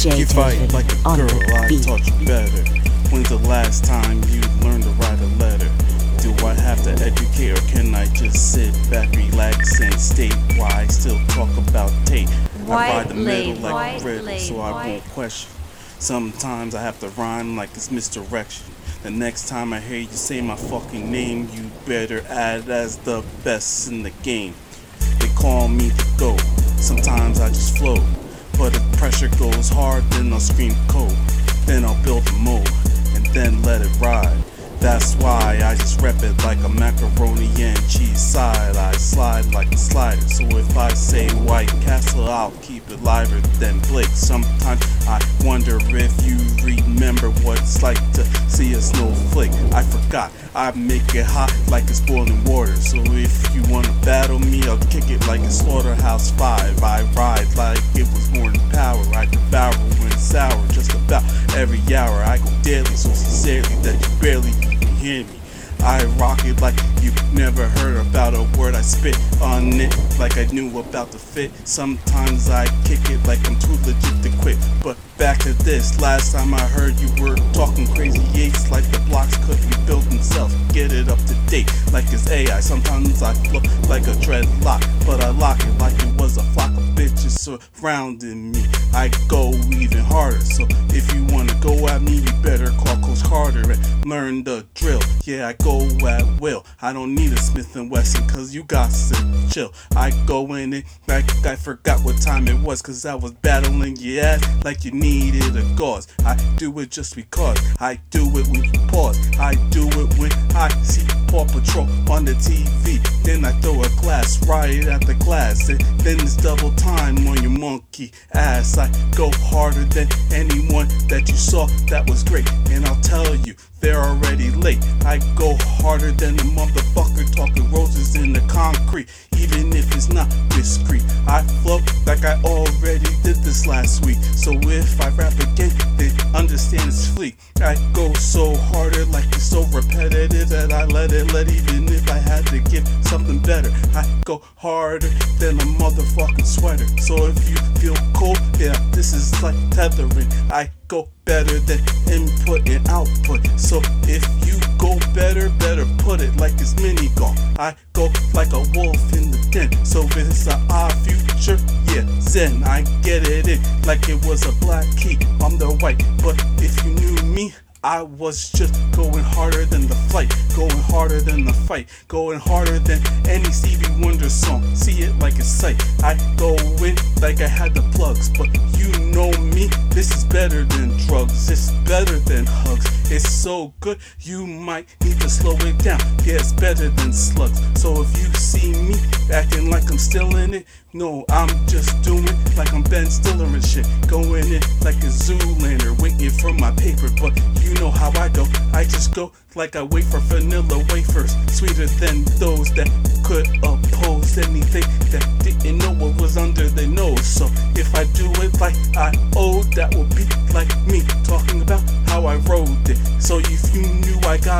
DJ You fight David like a on girl, the I beat. taught you better. When's the last time you learned to write a letter? Do I have to educate or can I just sit back, relax, and state why I still talk about tape? I White ride the middle label. like White a riddle, so I label. won't question. Sometimes I have to rhyme like it's misdirection. The next time I hear you say my fucking name, you better add as the best in the game. They call me the GOAT. Sometimes I just flow. But if pressure goes hard, then I'll scream cold. Then I'll build a mold and then let it ride. That's why I just rep it like a macaroni and cheese side. I slide like a I say White Castle, I'll keep it liver than Blake. Sometimes I wonder if you remember what it's like to see a snowflake. I forgot. I make it hot like it's boiling water. So if you wanna battle me, I'll kick it like a slaughterhouse five. I ride like it was more than power. I devour when it's sour just about every hour. I go daily so sincerely that you barely can hear me. I rock it like you never heard about a word I spit on it like I knew about the fit. Sometimes I kick it like I'm too legit to quit. But back to this, last time I heard you were talking crazy yates like the blocks could like it's AI. Sometimes I flow like a dreadlock, but I lock it like it was a flock of bitches surrounding me. I go even harder. So if you wanna go at me, you better call Coach Carter and learn the drill. Yeah, I go at will. I don't need a Smith and Wesson, cause you got to chill. I go in it like I forgot what time it was, cause I was battling your ass like you needed a gauze. I do it just because. I do it when you pause. I do it when I see Paw Patrol on the TV. Then I throw a glass right at the glass. And then it's double time on your monkey ass. I go harder than anyone that you saw that was great. And I'll tell you, they're already late. I go harder than a motherfucker talking roses in the concrete. Even if it's not discreet, I flow like I already this last week. So if I rap again, they understand it's fleek. I go so harder, like it's so repetitive that I let it let. Even if I had to give something better, I go harder than a motherfucking sweater. So if you feel cold, yeah, this is like tethering. I go better than input and output. So if you go better, better put it like it's mini golf. I go like a wolf in So it's a odd future, yeah, Zen. I get it in like it was a black key. I'm the white, but if you knew me. I was just going harder than the flight, going harder than the fight, going harder than any Stevie Wonder song. See it It's so good you might need to slow it down. Yeah, it's better than slugs. So if you see me acting like I'm still in it, no, I'm just doing like I'm Ben Stiller and shit. Going in like a Zoolander, waiting for my paper. But you know how I go. I just go like I wait for vanilla wafers, sweeter than those that could oppose anything that didn't know what was under their nose. So if I do it like I owe, that will be like me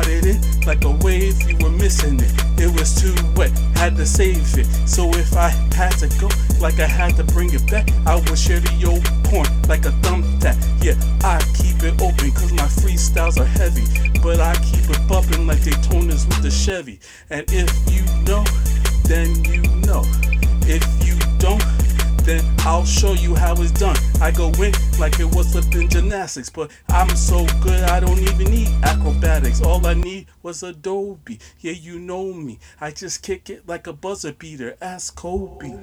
got it like a wave, you were missing it. It was too wet, had to save it. So if I had to go like I had to bring it back, I would share the old porn like a thumbtack. Yeah, I keep it open cause my freestyles are heavy. But I keep it bumping like Daytonas with the Chevy. And if you know, then you know. If you don't, then I'll show you how it's done. I go in like it was flipping gymnastics, but I'm so good I don't even need acrobatics. All I need was Adobe. Yeah, you know me. I just kick it like a buzzer beater. Ask Kobe.